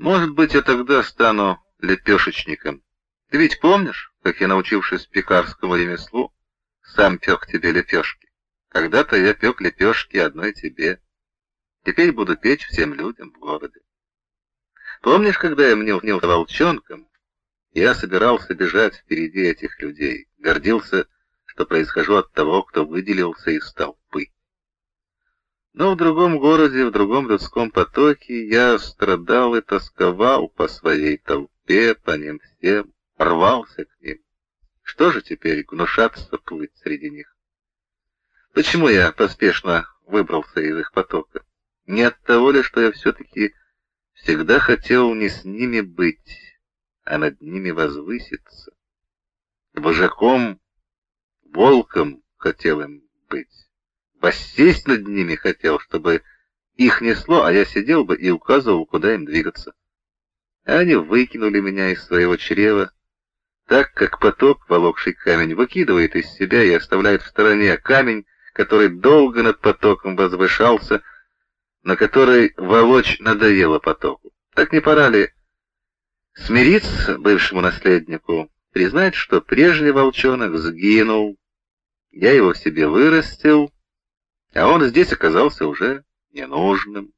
Может быть, я тогда стану лепешечником. Ты ведь помнишь, как я, научившись пекарскому ремеслу, сам пек тебе лепешки? Когда-то я пек лепешки одной тебе. Теперь буду печь всем людям в городе. Помнишь, когда я мнил волчонком, я собирался бежать впереди этих людей, гордился, что происхожу от того, кто выделился из толпы. Но в другом городе, в другом людском потоке я страдал и тосковал по своей толпе, по ним всем, рвался к ним. Что же теперь гнушаться плыть среди них? Почему я поспешно выбрался из их потока? Не от того ли, что я все-таки всегда хотел не с ними быть, а над ними возвыситься? Вожаком, волком хотел им быть, воссесть над ними хотел, чтобы их несло, а я сидел бы и указывал, куда им двигаться. Они выкинули меня из своего чрева, так как поток, волокший камень, выкидывает из себя и оставляет в стороне камень, который долго над потоком возвышался, на который волочь надоело потоку. Так не пора ли смириться бывшему наследнику, признать, что прежний волчонок сгинул, я его себе вырастил, а он здесь оказался уже ненужным.